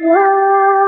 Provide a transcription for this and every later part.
Whoa.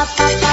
pa pa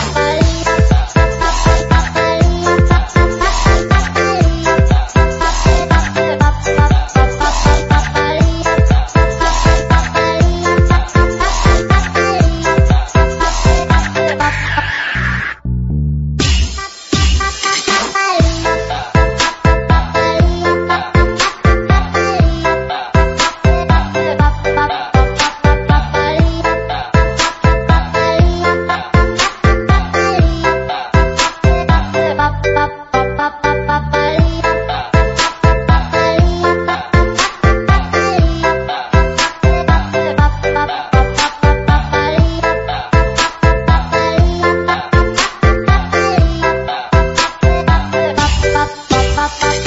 apa